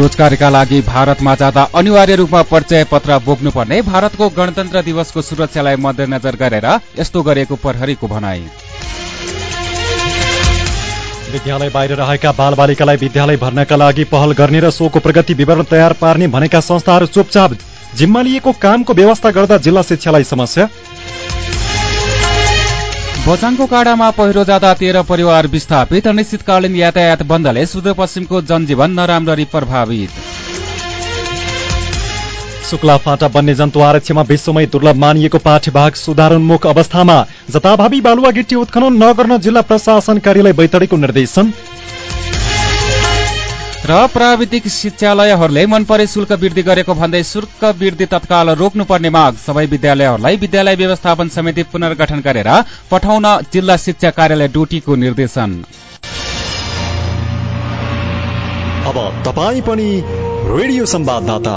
रोजगारीका लागि भारतमा जाँदा अनिवार्य रूपमा परिचय पत्र बोक्नुपर्ने भारतको गणतन्त्र दिवसको सुरक्षालाई मध्यनजर गरेर यस्तो गरिएको प्रहरीको भनाई। विद्यालय बाहिर रहेका बालबालिकालाई विद्यालय भर्नका लागि पहल गर्ने र सोको प्रगति विवरण तयार पार्ने भनेका संस्थाहरू चुपचाप जिम्मा लिएको कामको व्यवस्था गर्दा जिल्ला शिक्षालाई समस्या। बचाङको काडामा पहिरो जाँदा तेह्र परिवार विस्थापित। अनिश्चितकालीन यातायात बन्दले सुदूरपश्चिमको जनजीवन नराम्ररी प्रभावित। शुक्ला फाँटा वन्यजन्तु आरक्षमा विश्वमै दुर्लभ मानिएको पाठ्यभाग सुधारोन्मुख अवस्थामा जताभावी बालुवा गिटी उत्खनन नगर्न जिल्ला प्रशासन कार्यालय बैतडीको निर्देशन। र प्राविधिक शिक्षालयहरूले मनपरे शुल्क वृद्धि गरेको भन्दै शुल्क वृद्धि तत्काल रोक्नुपर्ने माग सबै विद्यालयहरूलाई विद्यालय व्यवस्थापन समिति पुनर्गठन गरेर पठाउन जिल्ला शिक्षा कार्यालय डोटीको निर्देशन। अब तपाईँ पनि रेडियो संवाददाता।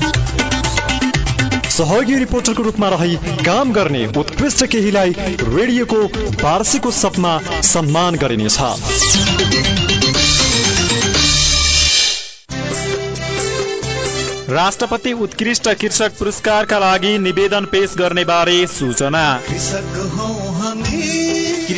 सहयोगी रिपोर्टरको रूपमा रही काम गर्ने उत्कृष्ट केहीलाई रेडियोको वार्षिक उत्सवमा सम्मान गरिनेछ। राष्ट्रपति उत्कृष्ट कृषक पुरस्कारका लागि निवेदन पेश गर्ने बारे सूचना।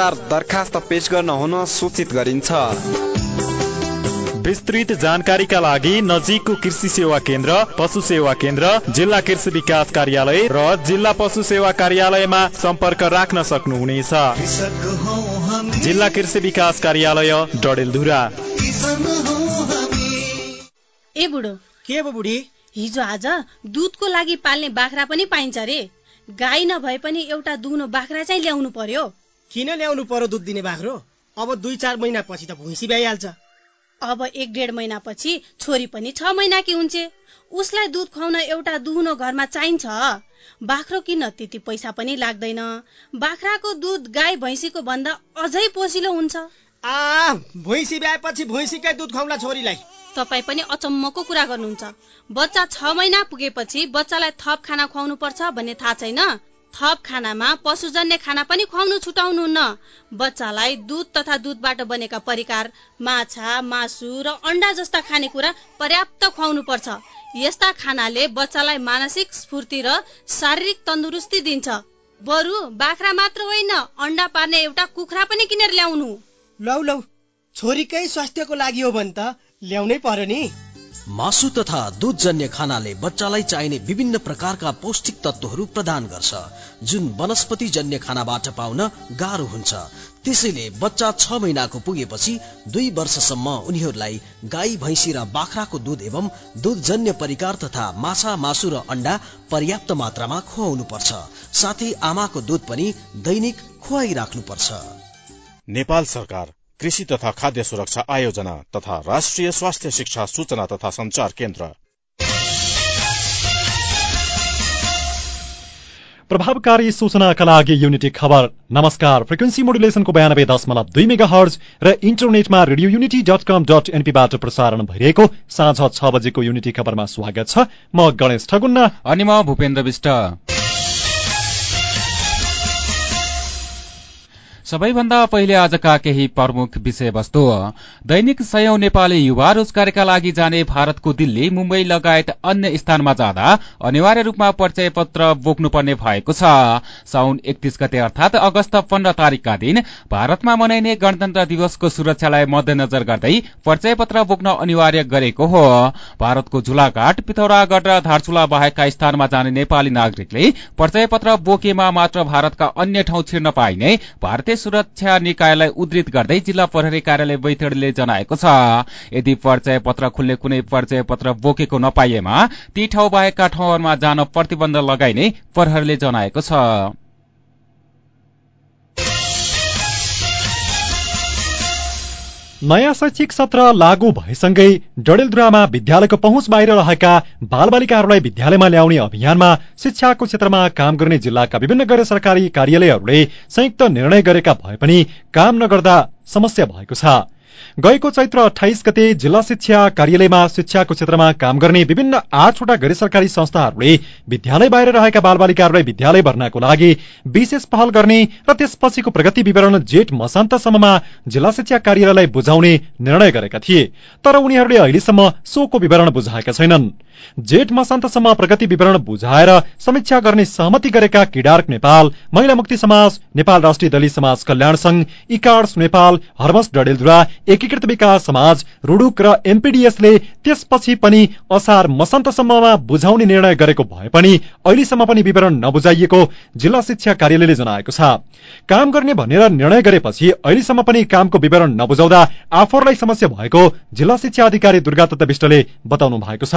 दरखास्त पेश गर्न हुन सूचित गरिन्छ। विस्तृत जानकारीका लागि नजिकको कृषि सेवा केन्द्र पशु सेवा केन्द्र जिल्ला कृषि विकास कार्यालय र जिल्ला पशु सेवा कार्यालयमा सम्पर्क राख्न सक्नुहुनेछ। जिल्ला कृषि विकास कार्यालय डडेलधुरा। ए बुढो के बुढी? हिजो आज दुधको लागि पाल्ने बाख्रा पनि पाइन्छ रे। गाई नभए पनि एउटा दुहुनो बाख्रा चाहिँ ल्याउनु पर्यो। किन ल्याउनु पर्यो दुध दिने बाख्रो? अब दुई चार महिनापछि त भैँसी भइहाल्छ। अब एक डेढ महिनापछि छोरी पनि छ महिनाकी हुन्छ। उसलाई दुध खुवाउन एउटा दुहुनो घरमा चाहिन्छ। बाख्रो किन त्यति पैसा पनि लाग्दैन। बाख्राको दुध गाई भैँसीको भन्दा अझै पोसिलो हुन्छ। आ भैँसी ब्याएपछि भैँसीकै दुध खुवाउला छोरीलाई। तपाईँ पनि अचम्मको कुरा गर्नुहुन्छ। बच्चा छ महिना पुगेपछि बच्चालाई थप खाना खुवाउनु पर्छ भन्ने थाहा छैन? थप खानामा पशुजन्य खाना पनि खुवाउनु छुटाउनुहुन्न बच्चालाई दुध तथा दुधबाट बनेका परिकार माछा मासु र अन्डा जस्ता खानेकुरा पर्याप्त खुवाउनु पर्छ। यस्ता खानाले बच्चालाई मानसिक स्फूर्ति र शारीरिक तन्दुरुस्ती दिन्छ। बरु बाख्रा मात्र होइन अन्डा पार्ने एउटा कुखुरा पनि किनेर ल्याउनु। लौ लौ छोरीकै स्वास्थ्यको लागि हो भने त। ल्याउनै पर्यो नि। मासु तथा दुधजन्य खानाले बच्चालाई चाहिने विभिन्न प्रकारका पौष्टिक तत्वहरू प्रदान गर्छ जुन वनस्पति जन्य खानाबाट पाउन गाह्रो हुन्छ। त्यसैले बच्चा छ महिनाको पुगेपछि दुई वर्षसम्म उनीहरूलाई गाई भैँसी र बाख्राको दुध एवं दुधजन्य परिकार तथा माछा मासु र अन्डा पर्याप्त मात्रामा खुवाउनु पर्छ साथै आमाको दुध पनि दैनिक खुवाइराख्नु पर्छ नेपाल सरकार कृषि तथा खाद्य सुरक्षा आयोजना तथा राष्ट्रिय स्वास्थ्य शिक्षा सूचना तथा संचार केन्द्र। प्रभावकारी सूचनाका लागि युनिटी खबर। नमस्कार। फ्रिक्वेन्सी मोडुलेसनको बयानब्बे दशमलव दुई मेगा हर्ज र इन्टरनेटमा radio unity dot com dot एनपीबाट प्रसारण भइरहेको साँझ छ बजेको युनिटी खबरमा स्वागत छ। म गणेश ठगुन्ना। अनि म भूपेन्द्र विष्ट। सबैभन्दा पहिले आजका केही प्रमुख विषयवस्तु। दैनिक सयौं नेपाली युवा रोजगारीका लागि जाने भारतको दिल्ली मुम्बई लगायत अन्य स्थानमा जाँदा अनिवार्य रूपमा परिचय पत्र बोक्नुपर्ने भएको छ। साउन एकतीस गते अर्थात अगस्त पन्ध्र तारीकका दिन भारतमा मनाइने गणतन्त्र दिवसको सुरक्षालाई मध्यनजर गर्दै परिचय पत्र बोक्न अनिवार्य गरेको हो। भारतको झुलाघाट पिथौरागढ़ र धारचुला बाहेकका स्थानमा जाने नेपाली नागरिकले परिचय पत्र बोकेमा मात्र भारतका अन्य ठाउँ छिर्न पाइने भारतीय सुरक्षा निकायलाई उद्धृत गर्दै जिल्ला प्रहरी कार्यालय बैतडीले जनाएको छ। यदि परिचय पत्र खुल्ने कुनै परिचय पत्र बोकेको नपाइएमा ती ठाउँ बाहेकका ठाउँहरूमा जान प्रतिबन्ध लगाइने प्रहरीले जनाएको छ। नयाँ शैक्षिक सत्र लागू भएसँगै डडेलधुरामा विद्यालयको पहुँच बाहिर रहेका बालबालिकाहरूलाई विद्यालयमा ल्याउने अभियानमा शिक्षाको क्षेत्रमा काम गर्ने जिल्लाका विभिन्न गैर सरकारी कार्यालयहरूले संयुक्त निर्णय गरेका भए पनि काम नगर्दा समस्या भएको छ। गएको चैत्र अठाइस गते जिल्ला शिक्षा कार्यालयमा शिक्षाको क्षेत्रमा काम गर्ने विभिन्न आठवटा गैर सरकारी संस्थाहरूले विद्यालय बाहिर रहेका बालबालिकाहरूलाई विद्यालय भर्नाको लागि विशेष पहल गर्ने र त्यसपछिको प्रगति विवरण जेठ मसान्तसम्ममा जिल्ला शिक्षा कार्यालयलाई बुझाउने निर्णय गरेका थिए तर उनीहरूले अहिलेसम्म सोको विवरण बुझाएका छैनन्। जेठ मसान्तसम्म प्रगति विवरण बुझाएर समीक्षा गर्ने सहमति गरेका किडार्क नेपाल महिला मुक्ति समाज नेपाल राष्ट्रिय दलित समाज कल्याण संघ इकार्स नेपाल हर्मस डडेलधुरा एकीकृत विकास समाज रुडुक र एमपीडीएसले त्यसपछि पनि असार मसान्तसम्ममा बुझाउने निर्णय गरेको भए पनि अहिलेसम्म पनि विवरण नबुझाइएको जिल्ला शिक्षा कार्यालयले जनाएको छ। काम गर्ने भनेर निर्णय गरेपछि अहिलेसम्म पनि कामको विवरण नबुझाउँदा आफूहरूलाई समस्या भएको जिल्ला शिक्षा अधिकारी दुर्गा दत्त विष्टले बताउनु भएको छ।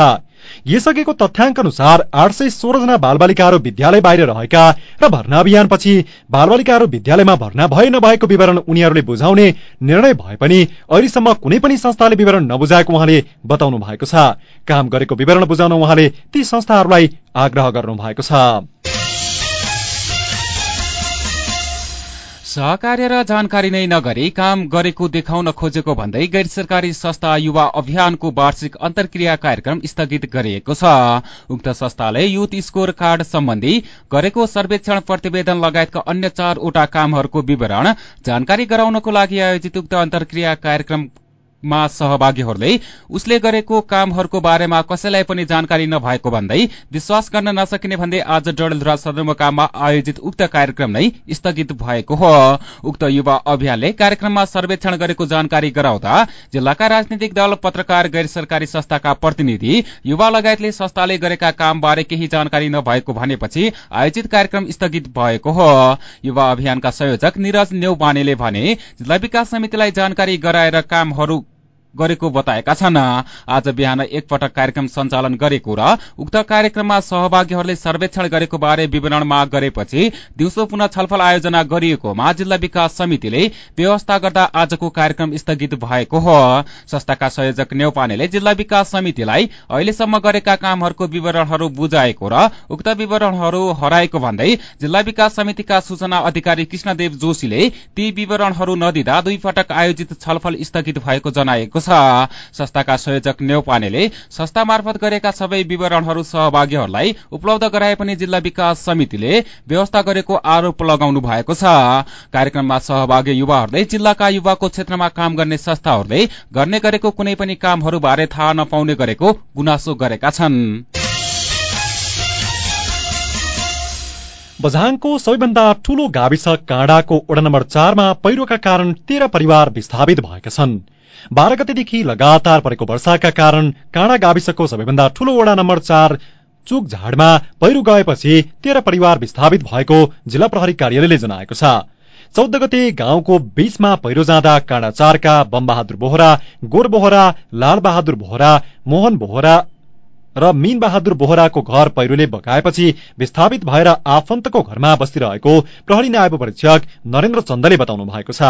यसअघिको तथ्याङ्क अनुसार आठ सय सोह्रजना बालबालिकाहरू विद्यालय बाहिर रहेका र भर्ना अभियानपछि बालबालिकाहरू विद्यालयमा भर्ना भए नभएको विवरण उनीहरूले बुझाउने निर्णय भए पनि अहिलेसम्म कुनै पनि संस्थाले विवरण नबुझाएको उहाँले बताउनु भएको छ। काम गरेको विवरण बुझाउन उहाँले ती संस्थाहरूलाई आग्रह गर्नु भएको छ। सहकार्य र जानकारी नै नगरी काम गरेको देखाउन खोजेको भन्दै गैर सरकारी संस्था युवा अभियानको वार्षिक अन्तर्क्रिया कार्यक्रम स्थगित गरिएको छ। उक्त संस्थाले युथ स्कोर कार्ड सम्बन्धी गरेको सर्वेक्षण प्रतिवेदन लगायतका अन्य चारवटा कामहरूको विवरण जानकारी गराउनको लागि आयोजित उक्त अन्तर्क्रिया कार्यक्रम मा सहभागीहरूले उसले गरेको कामहरूको बारेमा कसैलाई पनि जानकारी नभएको भन्दै विश्वास गर्न नसकिने भन्दै आज डडेलधुरा सदरमुकाममा आयोजित उक्त कार्यक्रम नै स्थगित भएको हो। उक्त युवा अभियानले कार्यक्रममा सर्वेक्षण गरेको जानकारी गराउँदा जिल्लाका राजनीतिक दल पत्रकार गैर सरकारी संस्थाका प्रतिनिधि युवा लगायतले संस्थाले गरेका कामबारे केही जानकारी नभएको भनेपछि आयोजित कार्यक्रम स्थगित भएको हो। युवा अभियानका संयोजक निरज नेउपानेले भने जिल्ला विकास समितिलाई जानकारी गराएर कामहरू गरेको बताएका छन्। आज बिहान एकपटक कार्यक्रम सञ्चालन गरेको र उक्त कार्यक्रममा सहभागीहरूले सर्वेक्षण गरेको बारे विवरण माग गरेपछि दिउँसो पुनः छलफल आयोजना गरिएकोमा जिल्ला विकास समितिले व्यवस्था गर्दा आजको कार्यक्रम स्थगित भएको हो। संस्थाका संयोजक नेौपानेले जिल्ला विकास समितिलाई अहिलेसम्म गरेका कामहरूको विवरणहरू बुझाएको र उक्त विवरणहरू हराएको भन्दै जिल्ला विकास समितिका सूचना अधिकारी कृष्णदेव जोशीले ती विवरणहरू नदिँदा दुई पटक आयोजित छलफल स्थगित भएको जनाएको छ। संस्थाका संयोजक नेौपानेले संस्था मार्फत गरेका सबै विवरणहरू सहभागीहरूलाई उपलब्ध गराए पनि जिल्ला विकास समितिले व्यवस्था गरेको आरोप लगाउनु भएको छ। कार्यक्रममा सहभागी युवाहरूले जिल्लाका युवाको क्षेत्रमा काम गर्ने संस्थाहरूले गर्ने गरेको कुनै पनि कामहरूबारे थाहा नपाउने गरेको गुनासो गरेका छन्। बझाङको सबैभन्दा ठूलो गाविस काँडाको वडा नम्बर चारमा पहिरोका कारण तेह्र परिवार विस्थापित भएका छन्। बाह्र गतेदेखि लगातार परेको वर्षाका कारण काँडा गाविसको सबैभन्दा ठूलो वडा नम्बर चार चुक झाडमा पहिरो गएपछि तेह्र परिवार विस्थापित भएको जिल्ला प्रहरी कार्यालयले जनाएको छ। चौध गते गाउँको बीचमा पहिरो जाँदा काँडा चारका बमबहादुर बोहरा गोर बोहरा लालबहादुर बोहरा मोहन बोहरा र मीन बहादुर बोहराको घर पहिरोले बगाएपछि विस्थापित भएर आफन्तको घरमा बसिरहेको प्रहरी न्याय परीक्षक नरेन्द्र चन्दले बताउनु भएको छ।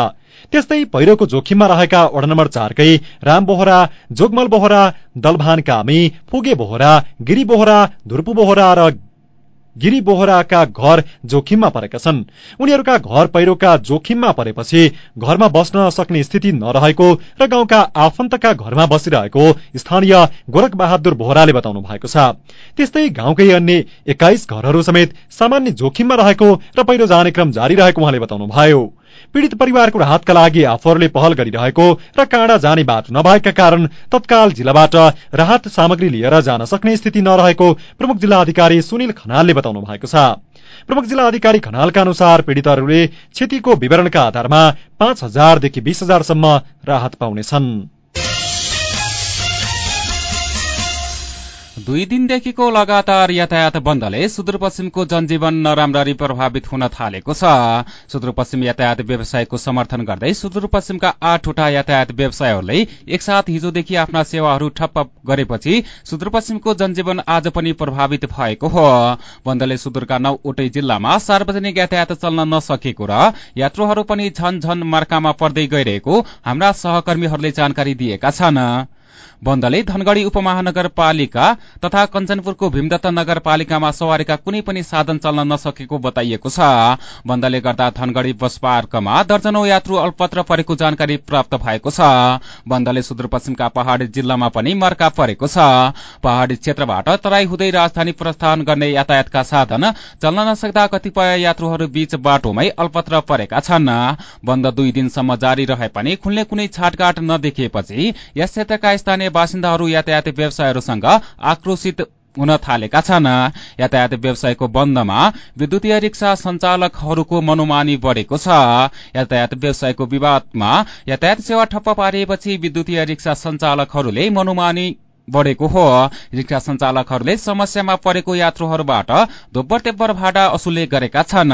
त्यस्तै पहिरोको जोखिममा रहेका वडा नम्बर चारकै राम बोहरा जोगमल बोहरा दलभान कामी फुगे बोहरा गिरी बोहरा धुर्पु बोहरा र गिरी बोहराका घर जोखिममा परेका छन्। उनीहरूका घर पहिरोका जोखिममा परेपछि घरमा बस्न सक्ने स्थिति नरहेको र गाउँका आफन्तका घरमा बसिरहेको स्थानीय गोरख बहादुर बोहराले बताउनु भएको छ। त्यस्तै गाउँकै अन्य एक्काइस घरहरू समेत सामान्य जोखिममा रहेको र पहिरो जाने क्रम जारी रहेको उहाँले बताउनु भयो पीड़ित परिवारको राहतका लागि आफूहरूले पहल गरिरहेको र काँडा जाने बाटो नभएका कारण तत्काल जिल्लाबाट राहत सामग्री लिएर जान सक्ने स्थिति नरहेको प्रमुख जिल्ला अधिकारी सुनिल खनालले बताउनु भएको छ। प्रमुख जिल्ला अधिकारी खनालका अनुसार पीड़ितहरूले क्षतिको विवरणका आधारमा पाँच हजारदेखि बीस हजारसम्म राहत पाउनेछन्। दुई दिनदेखिको लगातार यातायात बन्दले सुदूरपश्चिमको जनजीवन नराम्ररी प्रभावित हुन थालेको छ। सुदूरपश्चिम यातायात व्यवसायको समर्थन गर्दै सुदूरपश्चिमका आठवटा यातायात व्यवसायहरूले एकसाथ हिजोदेखि आफ्ना सेवाहरू ठप्प गरेपछि सुदूरपश्चिमको जनजीवन आज पनि प्रभावित भएको हो। बन्दले सुदूरका नौवटै जिल्लामा सार्वजनिक यातायात चल्न नसकेको र यात्रुहरू पनि झन झन मार्कामा पर्दै गइरहेको हाम्रा सहकर्मीहरूले जानकारी दिएका छन्। बन्दले धनगढ़ी उपमहानगरपालिका तथा कञ्चनपुरको भीमदत्त नगरपालिकामा सवारीका कुनै पनि साधन चल्न नसकेको बताइएको छ। बन्दले गर्दा धनगढ़ी बस पार्कमा दर्जनौ यात्रु अल्पत्र परेको जानकारी प्राप्त भएको छ। बन्दले सुदूरपश्चिमका पहाड़ी जिल्लामा पनि मर्का परेको छ। पहाड़ी क्षेत्रबाट तराई हुँदै राजधानी प्रस्थान गर्ने यातायातका साधन चल्न नसक्दा कतिपय यात्रुहरू बीच बाटोमै अल्पत्र परेका छन्। बन्द दुई दिनसम्म जारी रहे पनि खुल्ने कुनै छाटकाट नदेखिएपछि यस क्षेत्रका स्थानीय बासिन्दाहरू यातायात व्यवसायहरूसँग आक्रोशित हुन थालेका छन्। यातायात व्यवसायको बन्दमा विद्युतीय रिक्सा सञ्चालकहरूको मनोमानी बढ़ेको छ। यातायात व्यवसायको विवादमा यातायात सेवा ठप्प पारिएपछि विद्युतीय रिक्सा सञ्चालकहरूले मनोमानी बढ़ेको हो। रिक्सा सञ्चालकहरूले समस्यामा परेको यात्रुहरूबाट दोब्बर तेब्बर भाडा असुल्ने गरेका छन्।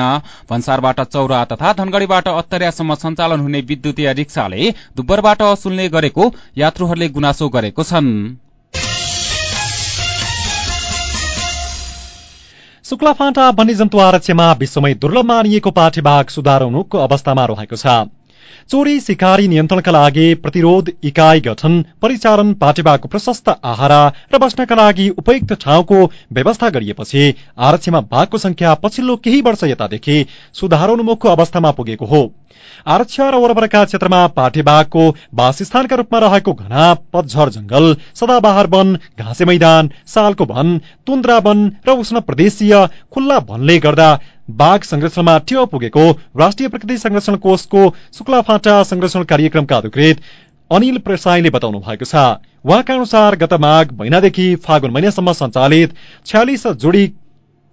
भन्सारबाट चौरा तथा धनगढ़ीबाट अत्तरियासम्म सञ्चालन हुने विद्युतीय रिक्साले दुब्बरबाट असुल्ने गरेको यात्रुहरूले गुनासो गरेको छन्। शुक्लाफाँटा वन्यजन्तु आरक्षमा विश्वमै दुर्लभ मानिएको पाठे बाघ सुधारोन्मुखको अवस्थामा रहेको छ। चोरी शिकारी नियन्त्रणका लागि प्रतिरोध इकाई गठन परिचालन पाटेबाको प्रशस्त आहारा र बस्नका लागि उपयुक्त ठाउँको व्यवस्था गरिएपछि आरक्षमा बाघको संख्या पछिल्लो केही वर्ष यतादेखि सुधारोन्मुखको अवस्थामा पुगेको हो। आरक्ष र वरपरका क्षेत्रमा पाठेबाघको वासस्थानका रूपमा रहेको घना पतझर जंगल सदाबहार वन घाँसे मैदान सालको वन तुन्द्रा वन र उष्ण प्रदेशीय खुल्ला वनले गर्दा बाघ संरक्षणमा टेवा पुगेको राष्ट्रिय प्रकृति संरक्षण कोषको शुक्लाफाटा संरक्षण कार्यक्रमका अधिकृत अनिल प्रसाईले बताउनु भएको छ। उहाँका अनुसार गत माघ महिनादेखि फागुन महिनासम्म सञ्चालित छ्यालिस जोडी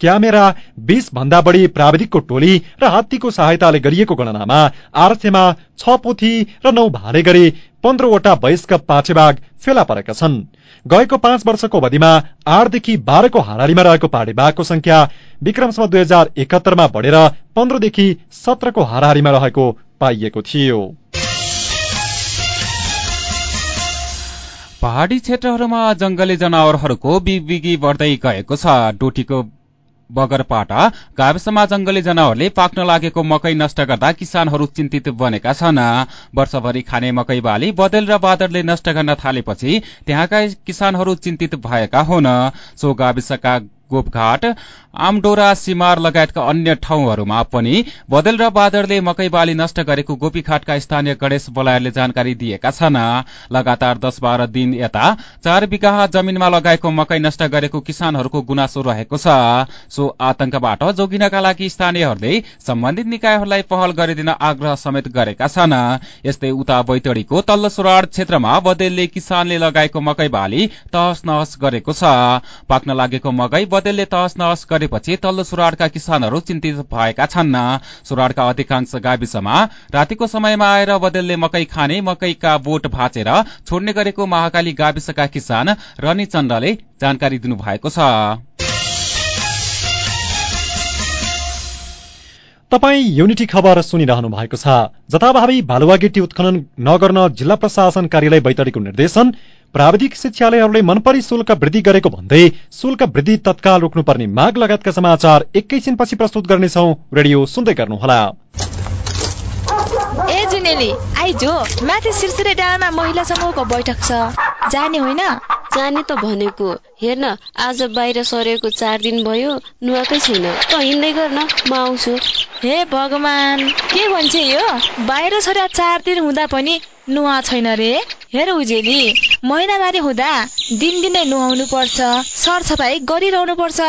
क्यामेरा बीस भन्दा बढ़ी प्राविधिकको टोली र हात्तीको सहायताले गरिएको गणनामा आरक्षमा छ पोथी र नौ भाले गरी पन्ध्रवटा वयस्क पाठेबाघ फेला परेका छन्। गएको पाँच वर्षको अवधिमा आठदेखि बाह्रको हारारीमा रहेको पाडेबाघको संख्या विक्रमसम्म दुई हजार एकहत्तरमा बढेर पन्ध्रदेखि सत्रको हाराहारीमा रहेको पाइएको थियो। पहाड़ी क्षेत्रहरूमा जंगली जनावरहरूको बिबिगी बढ्दै गएको छ। डोटीको बगरपाटा गाविसमा जंगली जनावरले पाक्न लागेको मकै नष्ट गर्दा किसानहरू चिन्तित बनेका छन्। वर्षभरि खाने मकै बाली बदल र बादलले नष्ट गर्न थालेपछि त्यहाँका किसानहरू चिन्तित भएका हुन्। सो गाविसका गोपघाट आमडोरा सिमार लगायतका अन्य ठाउँहरूमा पनि बदल र बादरले मकै बाली नष्ट गरेको गोपीघाटका स्थानीय गणेश बोलायरले जानकारी दिएका छन्। लगातार दस बाह्र दिन यता चार बिघा जमीनमा लगाएको मकै नष्ट गरेको किसानहरूको गुनासो रहेको छ। सो आतंकबाट जोगिनका लागि स्थानीयहरूले सम्बन्धित निकायहरूलाई पहल गरिदिन आग्रह समेत गरेका छन्। यस्तै उता बैतडीको तल्लो सुराड क्षेत्रमा बदेलले किसानले लगाएको मकै बाली तहस नहस गरेको छ। पाक्न लागेको मकै बदेलले तहस नहस गरे गरेपछि तल्लो सुराडका किसानहरू चिन्तित भएका छन्। सुराडका अधिकांश गाविसमा रातिको समयमा आएर बदलले मकै खाने मकैका बोट भाँचेर छोड्ने गरेको महाकाली गाविसका किसान रनी चन्द्रले जानकारी दिनुभएको छ। तपाई युनिटी खबर सुनिरहनु भएको छ। जथाभावी भालुवागिटी उत्खनन नगर्न जिल्ला प्रशासन कार्यालय बैतडीको निर्देशन। प्राविधिक शिक्षालयहरूले मनपरी शुल्क वृद्धि गरेको भन्दै शुल्क वृद्धि तत्काल रोक्नुपर्ने माग लगायतका समाचार एकैछिनपछि प्रस्तुत गर्नेछौ। रेडियो सुन्दै गर्नुहोला। ए जुनेली आइजो माथि सिरसिरे डाँडामा महिला समूहको बैठक छ। जाने होइन? जाने त भनेको। हेर्न आज बाहिर सरेको चार दिन भयो नुहाएकै छैन। त हिँड्दै गर्न म आउँछु। हे भगवान के भन्छ यो? बाहिर सरे चार दिन हुँदा पनि नुहा छैन रे। हेर उजेली महिनावारी हुँदा दिनदिनै नुहाउनु पर्छ सरसफाइ गरिरहनु पर्छ।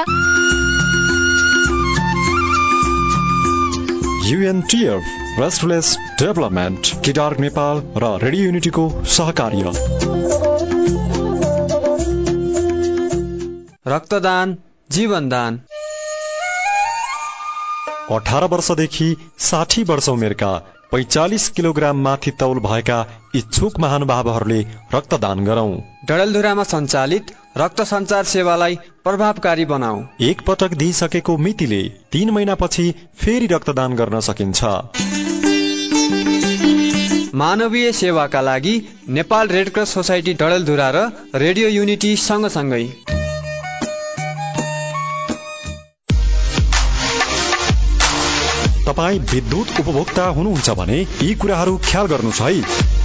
युएनटिएफ रेस्टलेस डेभलपमेन्ट किडार्क नेपाल र रेडियो युनिटीको सहकार्य रक्तदान जीवनदान अठार वर्षदेखि साठी वर्ष उमेरका पैचालिस किलोग्राम माथि तौल भएका इच्छुक महानुभावहरूले रक्तदान गरौं। डडेलधुरामा सञ्चालित रक्त सञ्चार सेवालाई प्रभावकारी बनाऊ। एक पटक दिइसकेको मितिले तीन महिनापछि फेरि रक्तदान गर्न सकिन्छ। मानवीय सेवाका लागि नेपाल रेडक्रस सोसाइटी डडेलधुरा र रेडियो युनिटी सँगसँगै। तपाईँ विद्युत उपभोक्ता हुनुहुन्छ भने यी कुराहरू ख्याल गर्नुहोस् है।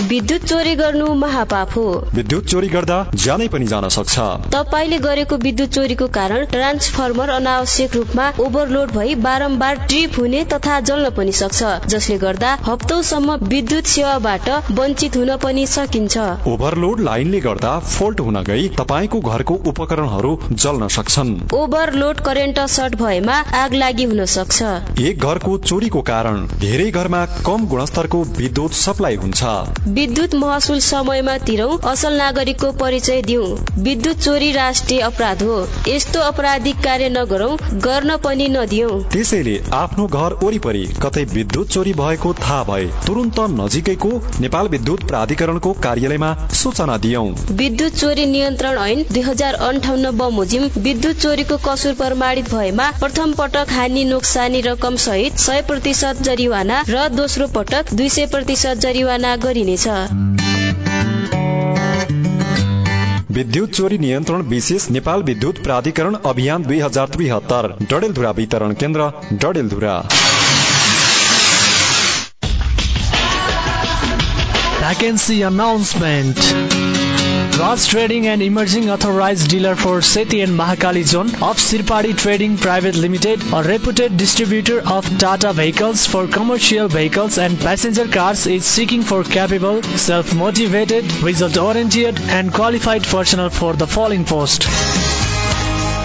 विद्युत चोरी गर्नु महापाप हो। विद्युत चोरी गर्दा ज्यानै पनि जान सक्छ। तपाईँले गरेको विद्युत चोरीको कारण ट्रान्सफर्मर अनावश्यक रूपमा ओभरलोड भई बारम्बार ट्रिप हुने तथा जल्न पनि सक्छ जसले गर्दा हप्तौसम्म विद्युत सेवाबाट वञ्चित हुन पनि सकिन्छ। ओभरलोड लाइनले गर्दा फोल्ट हुन गई तपाईँको घरको उपकरणहरू जल्न सक्छन्। ओभरलोड करेन्ट सर्ट भएमा आग लागि हुन सक्छ। एक घरको चोरीको कारण धेरै घरमा कम गुणस्तरको विद्युत सप्लाई हुन्छ। विद्युत महसुल समयमा तिरौं असल नागरिकको परिचय दिउ। विद्युत चोरी राष्ट्रिय अपराध हो। यस्तो अपराधिक कार्य नगरौं गर्न पनि नदिऊ त्यसैले आफ्नो घर वरिपरि कतै विद्युत चोरी भएको थाहा भए तुरन्त नजिकैको नेपाल विद्युत प्राधिकरणको कार्यालयमा सूचना दियौ। विद्युत चोरी नियन्त्रण ऐन दुई हजार अन्ठाउन्न बमोजिम विद्युत चोरीको कसुर प्रमाणित भएमा प्रथम पटक हानि नोक्सानी रकम सहित सय प्रतिशत जरिवाना र दोस्रो पटक दुई सय प्रतिशत जरिवाना गरिनेछ। विद्युत चोरी नियन्त्रण विशेष नेपाल विद्युत प्राधिकरण अभियान दुई हजार त्रिहत्तर डडेलधुरा वितरण केन्द्र Dadeldhura. Vacancy announcement. Raj Trading and Emerging Authorized Dealer for Seti and Mahakali Zone of Sirpadi Trading Private Limited, a reputed distributor of Tata vehicles for commercial vehicles and passenger cars is seeking for capable, self-motivated, result-oriented and qualified personnel for the following post.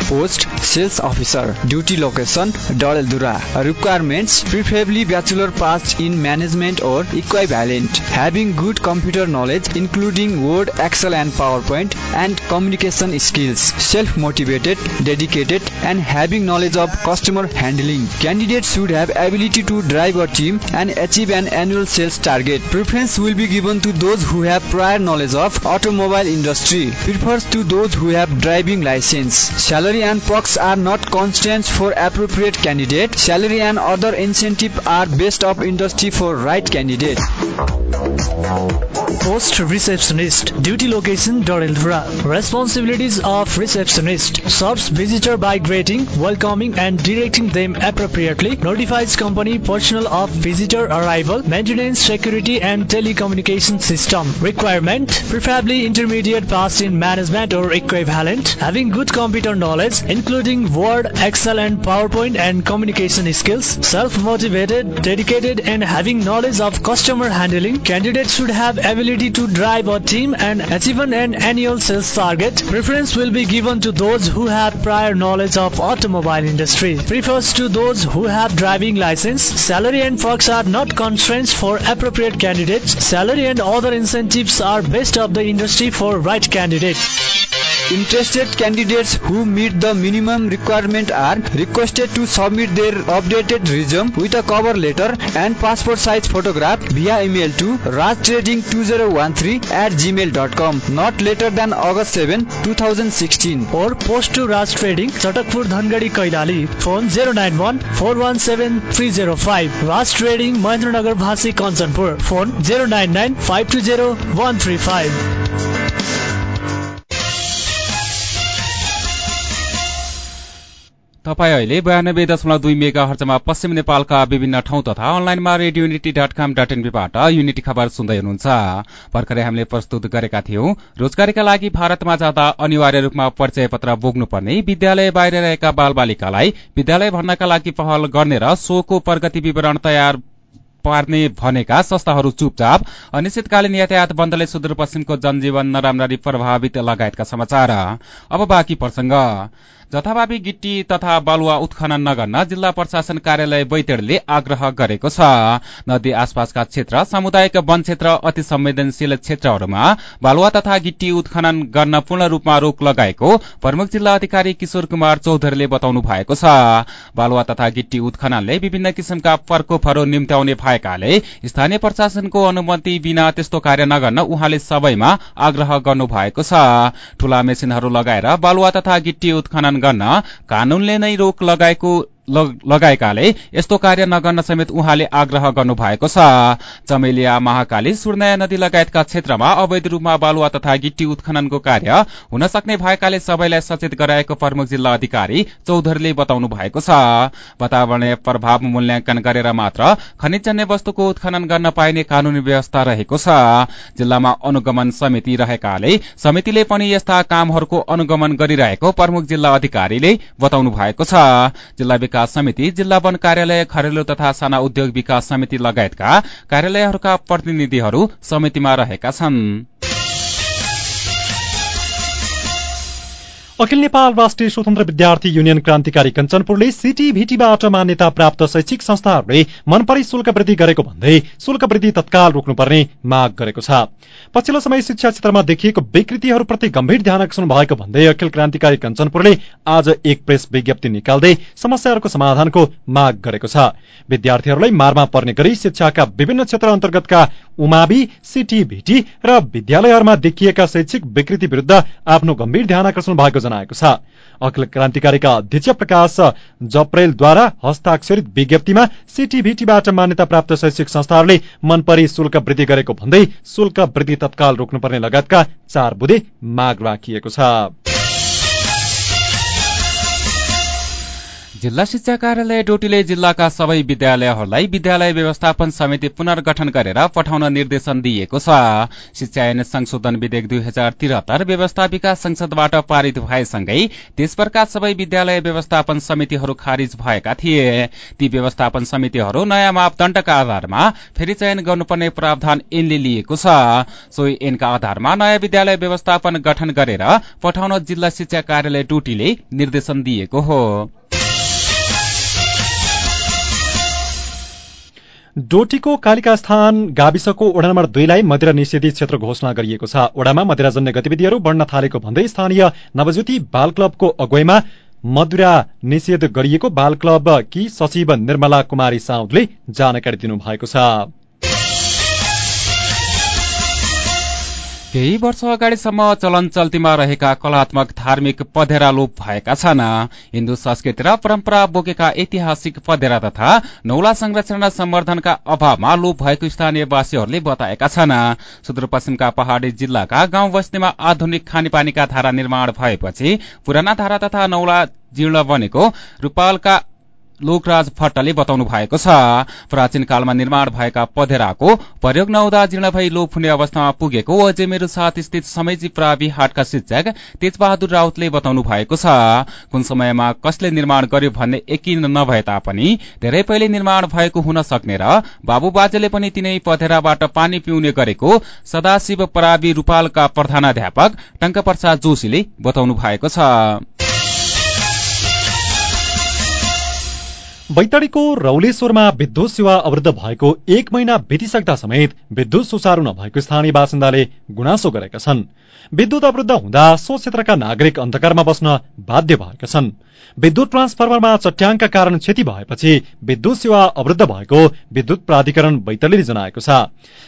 Post Sales Officer Duty Location Daldura Requirements Preferably Bachelor Passed in Management or Equivalent. Having Good Computer Knowledge Including Word, Excel and PowerPoint And Communication Skills. Self-Motivated Dedicated And Having Knowledge of Customer Handling. Candidates Should Have Ability to Drive a Team And Achieve an Annual Sales Target. Preference Will be Given to Those Who Have Prior Knowledge of Automobile Industry. Prefers to Those Who Have Driving License. Salary Salary and perks are not constraints for appropriate candidate. Salary and other incentive are based of industry for right candidate. Post Receptionist Duty Location Dorilthura Responsibilities of Receptionist. Serves visitor by greeting, welcoming and directing them appropriately. Notifies company personnel of visitor arrival Maintenance, security and telecommunication system Requirement. Preferably intermediate passed in management or equivalent. Having good computer knowledge including Word, Excel and PowerPoint and communication skills. Self-motivated, dedicated and having knowledge of customer handling Candidates should have ability to drive a team and achieve an annual sales target. Preference will be given to those who have prior knowledge of automobile industry. Prefers to those who have driving license. Salary and perks are not constraints for appropriate candidates. Salary and other incentives are best of the industry for right candidate. Interested candidates who meet the minimum requirement are requested to submit their updated resume with a cover letter and passport size photograph via email to rajtrading2013 at gmail.com not later than August 7, 2016 or post to Raj Trading, Chatakpur, Dhangadi, Kaidali. Phone 091 417 305. Raj Trading, Mahendranagar, Bhasi, Kanchanpur. Phone 099 520 135. तपाईँ अहिले बयानब्बे दशमलव दुई mega हर्चमा पश्चिम नेपालका विभिन्न ठाउँ तथा अनलाइनमा radio unity dot com dot एनपीबाट युनिटी खबर सुन्दै हुनुहुन्छ। भर्खरै हामीले प्रस्तुत गरेका थियौं रोजगारीका लागि भारतमा जाँदा अनिवार्य रूपमा परिचय पत्र बोक्नुपर्ने विद्यालय बाहिर रहेका बाल बालिकालाई विद्यालय भर्नका लागि पहल गर्ने र सोको प्रगति विवरण तयार पार्ने भनेका संस्थाहरू चुपचाप अनिश्चितकालीन यातायात बन्दले सुदूरपश्चिमको जनजीवन नराम्ररी प्रभावित लगायतका समाचार। अब बाँकी प्रसंग जथाभावी गिट्टी तथा बालुवा उत्खनन नगर्न जिल्ला प्रशासन कार्यालय बैतडले आग्रह गरेको छ। नदी आसपासका क्षेत्र सामुदायिक वन क्षेत्र अति संवेदनशील क्षेत्रहरूमा बालुवा तथा गिट्टी उत्खनन गर्न पूर्ण रूपमा रोक लगाएको प्रमुख जिल्ला अधिकारी किशोर कुमार चौधरीले बताउनु भएको छ। बालुवा तथा गिट्टी उत्खननले विभिन्न किसिमका प्रकोपहरू निम्त्याउने भएकाले स्थानीय प्रशासनको अनुमति बिना त्यस्तो कार्य नगर्न उहाँले सबैमा आग्रह गर्नु भएको छ। ठूला मेसिनहरू लगाएर बालुवा तथा गिट्टी उत्खनन गर्न कानूनले नै रोक लगाएको लगाएकाले यस्तो कार्य नगर्न समेत उहाँले आग्रह गर्नु भएको छ। चमेलिया महाकाली सुर्नया नदी लगायतका क्षेत्रमा अवैध रूपमा बालुवा तथा गिट्टी उत्खननको कार्य हुन सक्ने भएकाले सबैलाई सचेत गराएको प्रमुख जिल्ला अधिकारी चौधरीले बताउनु भएको छ। वातावरणीय प्रभाव मूल्याङ्कन गरेर मात्र खनिजन्य वस्तुको उत्खनन गर्न पाइने कानूनी व्यवस्था रहेको छ। जिल्लामा अनुगमन समिति रहेकाले समितिले पनि यस्ता कामहरूको अनुगमन गरिरहेको प्रमुख जिल्ला अधिकारीले बताउनु भएको छ। विकास समिति जिल्ला वन कार्यालय खरेलो तथा साना उद्योग विकास समिति लगायतका कार्यालयहरूका प्रतिनिधिहरू समितिमा रहेका छन्। अखिल नेपाल राष्ट्रिय स्वतन्त्र विद्यार्थी युनियन क्रान्तिकारी कञ्चनपुरले सिटिभिटीबाट मान्यता प्राप्त शैक्षिक संस्थाहरूले मनपरी शुल्क वृद्धि गरेको भन्दै शुल्क वृद्धि तत्काल रोक्नुपर्ने माग गरेको छ। पछिल्लो समय शिक्षा क्षेत्रमा देखिएको विकृतिहरूप्रति गम्भीर ध्यान आकर्षण भएको भन्दै अखिल क्रान्तिकारी कञ्चनपुरले आज एक प्रेस विज्ञप्ति निकाल्दै समस्याहरूको समाधानको माग गरेको छ। विद्यार्थीहरूलाई मारमा पर्ने गरी शिक्षाका विभिन्न क्षेत्र अन्तर्गतका उमावि सिटिभिटी र विद्यालयहरूमा देखिएका शैक्षिक विकृति विरूद्ध आफ्नो गम्भीर ध्यान आकर्षण भएको जनाएको छ। अखिल क्रान्तिकारीका अध्यक्ष प्रकाश जप्रेलद्वारा हस्ताक्षरित विज्ञप्तिमा सिटिभिटीबाट मान्यता प्राप्त शैक्षिक संस्थाहरूले मनपरी शुल्क वृद्धि गरेको भन्दै शुल्क वृद्धि तत्काल रोक्नुपर्ने लगायतका चार बुधे माग राखिएको छ। जिल्ला शिक्षा कार्यालय डोटीले जिल्लाका सबै विद्यालयहरूलाई विद्यालय व्यवस्थापन समिति पुनर्गठन गरेर पठाउन निर्देशन दिएको छ। शिक्षा ऐन संशोधन विधेयक दुई हजार त्रिहत्तर व्यवस्थापिका संसदबाट पारित भएसँगै देशभरका सबै विद्यालय व्यवस्थापन समितिहरू खारिज भएका थिए। ती व्यवस्थापन समितिहरू नयाँ मापदण्डका आधारमा फेरि चयन गर्नुपर्ने प्रावधान ऐनले लिएको छ। सोही ऐनका आधारमा नयाँ विद्यालय व्यवस्थापन गठन गरेर पठाउन जिल्ला शिक्षा कार्यालय डोटीले निर्देशन दिएको हो। डोटीको कालिका स्थान गाविसको ओडा नम्बर दुईलाई मदिरा निषेधित क्षेत्र घोषणा गरिएको छ। ओडामा मदिराजन्य गतिविधिहरू बढ्न थालेको भन्दै स्थानीय नवज्योति बाल क्लबको अगुवाईमा मदिरा निषेध गरिएको बाल क्लब कि सचिव निर्मला कुमारी साउदले जानकारी दिनुभएको छ। केही वर्ष अगाडिसम्म चलन चल्तीमा रहेका कलात्मक धार्मिक पधेरा लोप भएका छन्। हिन्दू संस्कृति र परम्परा बोकेका ऐतिहासिक पधेरा तथा नौला संरक्षण र सम्वर्धनका अभावमा लोप भएको स्थानीयवासीहरूले बताएका छन्। सुदूरपश्चिमका पहाड़ी जिल्लाका गाउँ बस्तीमा आधुनिक खानेपानीका धारा निर्माण भएपछि पुराना धारा तथा नौला जीर्ण बनेको रूपालका लोकराज भट्टले बताउनु भएको छ प्राचीन कालमा निर्माण भएका पधेराको प्रयोग नहुँदा जीर्ण भई लोप हुने अवस्थामा पुगेको अजमेर साथ स्थित समयजी प्रावि हाटका शिक्षक तेजबहादुर राउतले बताउनु भएको छ कुन समयमा कसले निर्माण गर्यो भन्ने यकिन नभए तापनि धेरै पहिले निर्माण भएको हुन सक्ने र बाबु बाजेले पनि तिनै पधेराबाट पानी पिउने गरेको सदाशिव परावी रूपालका प्रधानाध्यापक टंकप्रसाद जोशीले बताउनु भएको छ। बैतडीको रौलेश्वरमा विद्युत सेवा अवरुद्ध भएको एक महिना बितिसक्दा समेत विद्युत सुचारू नभएको स्थानीय बासिन्दाले गुनासो गरेका छन्। विद्युत अवरुद्ध हुँदा सो क्षेत्रका नागरिक अन्धकारमा बस्न बाध्य भएका छन्। विद्युत ट्रान्सफर्मरमा चट्याङका कारण क्षति भएपछि विद्युत सेवा अवरुद्ध भएको विद्युत प्राधिकरण बैतडीले जनाएको छ।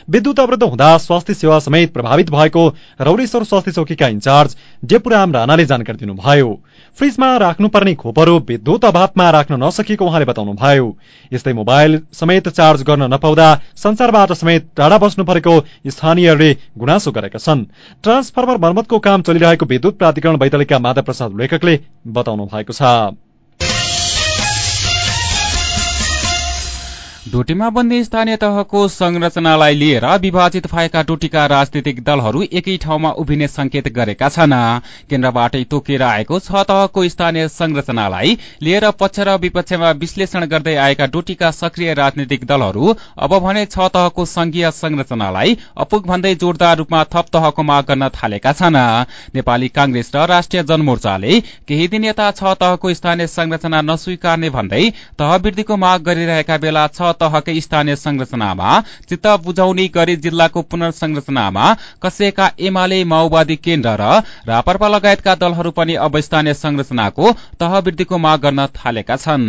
विद्युत अवरुद्ध हुँदा स्वास्थ्य सेवा समेत प्रभावित भएको रौलेश्वर स्वास्थ्य चौकीका इन्चार्ज डेपुराम राणाले जानकारी दिनुभयो। फ्रिजमा राख्नुपर्ने खोपहरू विद्युत अभावमा राख्न नसकिएको उहाँले बताउनुभयो। यस्तै मोबाइल समेत चार्ज गर्न नपाउँदा संसारबाट समेत टाढा बस्नु परेको स्थानीयहरूले गुनासो गरेका छन्। ट्रान्सफर्मर मर्मतको काम चलिरहेको विद्युत प्राधिकरण बैतडीका माधव प्रसाद लेखकले बताउनु भएको छ। डोटीमा बन्दी स्थानीय तहको संरचनालाई लिएर विभाजित भएका डोटीका राजनीतिक दलहरू एकै ठाउँमा उभिने संकेत गरेका छन्। केन्द्रबाटै तोकिएर आएको छ तहको स्थानीय संरचनालाई लिएर पक्ष र विपक्षमा विश्लेषण गर्दै आएका डोटीका सक्रिय राजनीतिक दलहरू अब भने छ तहको संघीय संरचनालाई अपुग भन्दै जोरदार रूपमा थप तहको माग गर्न थालेका छन्। नेपाली कांग्रेस र राष्ट्रिय जनमोर्चाले केही दिन यता छ तहको स्थानीय संरचना नस्वीकार्ने भन्दै तहवृद्धिको माग गरिरहेका बेला छ तहकै स्थानीय संरचनामा चित्त बुझाउने गरी जिल्लाको पुनर्संरचनामा कसिएका एमाले माओवादी केन्द्र र रापरपा लगायतका दलहरू पनि अब स्थानीय संरचनाको तहवृद्धिको माग गर्न थालेका छन्।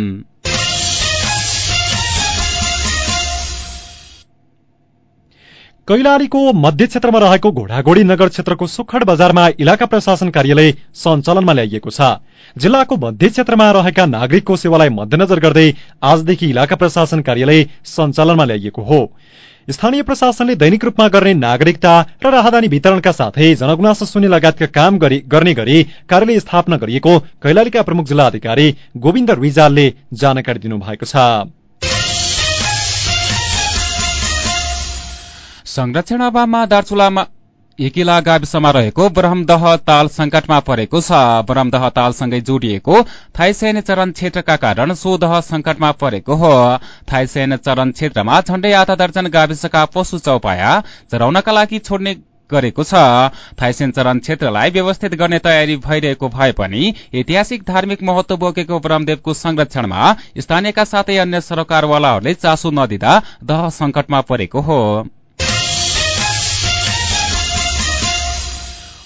कैलालीको मध्य क्षेत्रमा रहेको घोडाघोडी नगर क्षेत्रको सुखड बजारमा इलाका प्रशासन कार्यालय सञ्चालनमा ल्याइएको छ। जिल्लाको मध्य क्षेत्रमा रहेका नागरिकको सेवालाई मध्यनजर गर्दै आजदेखि इलाका प्रशासन कार्यालय सञ्चालनमा ल्याइएको हो। स्थानीय प्रशासनले दैनिक रूपमा गर्ने नागरिकता र राहदानी वितरणका साथै जनगुनासो सुन्ने लगायतका काम गर्ने गरी कार्यालय स्थापना गरिएको कैलालीका प्रमुख जिल्ला अधिकारी गोविन्द रिजालले जानकारी दिनुभएको छ। संरक्षण अभावमा दार्चुलामा एकिला गाविसमा रहेको ब्रह्मदह ताल संकटमा परेको छ। ब्रह्मदह तालसँगै जोडिएको थाइसेन चरण क्षेत्रका कारण सो दह संकटमा परेको हो। थाइसेन चरण क्षेत्रमा झण्डै आधा दर्जन गाविसका पशु चौपाया चराउनका लागि छोड्ने गरेको छ। थाइसेन चरण क्षेत्रलाई व्यवस्थित गर्ने तयारी भइरहेको भए पनि ऐतिहासिक धार्मिक महत्व बोकेको ब्रह्मदेवको संरक्षणमा स्थानीयका साथै अन्य सरकारवालाहरूले चासो नदिँदा दह संकटमा परेको हो।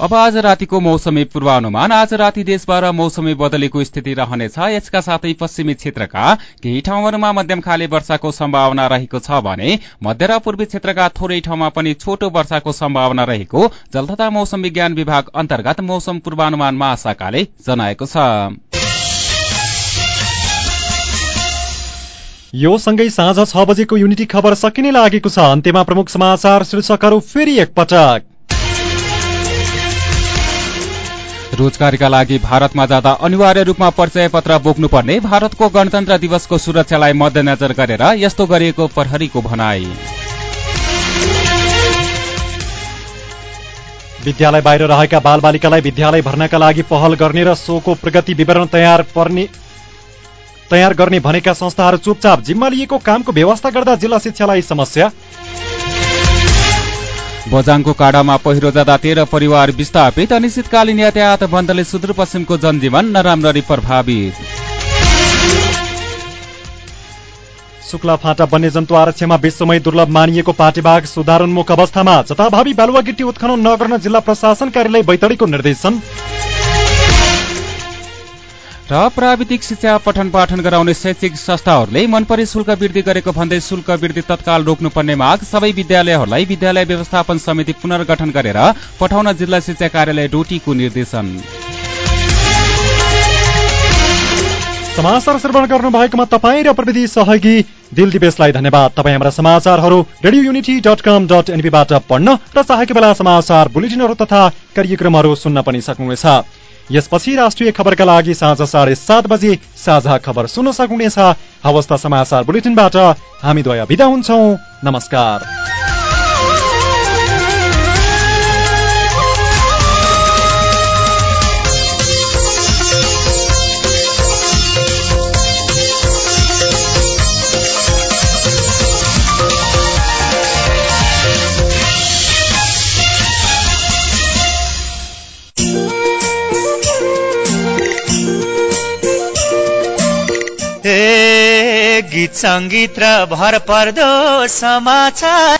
अब आज रातिको मौसमी पूर्वानुमान। आज राति देशभर मौसमी बदलेको स्थिति रहनेछ। यसका साथै पश्चिमी क्षेत्रका केही ठाउँहरूमा मध्यम खाले वर्षाको सम्भावना रहेको छ भने मध्य र पूर्वी क्षेत्रका थोरै ठाउँमा पनि छोटो वर्षाको सम्भावना रहेको जल तथा मौसम विज्ञान विभाग अन्तर्गत मौसम पूर्वानुमान महाशाखाले जनाएको छ। यो सँगै साँझ छ बजेको युनिटी खबर सकिने लागेको छ। अन्त्यमा प्रमुख समाचार शीर्षकहरू फेरि एकपटक। रोजगारीका लागि भारतमा जाँदा अनिवार्य रूपमा परिचय पत्र बोक्नुपर्ने भारतको गणतन्त्र दिवसको सुरक्षालाई मध्यनजर गरेर यस्तो गरिएको प्रहरीको भनाई। विद्यालय बाहिर रहेका बालबालिकालाई विद्यालय भर्नका लागि पहल गर्ने र सोको प्रगति विवरण तयार पर्ने तयार गर्ने भनेका संस्थाहरू चुपचाप जिम्मा लिएको कामको व्यवस्था गर्दा जिल्ला शिक्षालाई समस्या। बजाङको काडामा पहिरो जाँदा तेह्र परिवार विस्थापित अनिश्चितकालीन यातायात बन्दले सुदूरपश्चिमको जनजीवन नराम्ररी प्रभावित। शुक्ला फाँटा वन्यजन्तु आरक्षमा विश्वमै दुर्लभ मानिएको पाटेबाघ सुधारोन्मुख अवस्थामा जताभावी बालुवा गिटी उत्खनन नगर्न जिल्ला प्रशासन कार्यालय बैतडीको निर्देशन। र प्राविधिक शिक्षा पठन पाठन गराउने शैक्षिक संस्थाहरूले मनपरी शुल्क वृद्धि गरेको भन्दै शुल्क वृद्धि तत्काल रोक्नुपर्ने माग सबै विद्यालयहरूलाई विद्यालय व्यवस्थापन समिति पुनर्गठन गरेर पठाउन जिल्ला शिक्षा कार्यालय डोटीको निर्देशन। समाचार श्रवण गर्नु भएकोमा तपाईँ र प्रविधि सहयोगी दिल दिवेशलाई धन्यवाद। तपाईँ हाम्रा समाचारहरू radio unity dot com dot एनपीबाट पढ्न र चाहेको बेला समाचार बुलेटिनहरू तथा कार्यक्रमहरू सुन्न पनि सक्नुहुनेछ। यसपछि राष्ट्रिय खबरका लागि साँझ साढे सात बजे साझा खबर सुन्न सक्नुहुनेछ। अवस्था समाचार बुलेटिनबाट। हामी द्वय विदा हुन्छौ। नमस्कार। गीत सङ्गीत र भर पर्दो समाचार।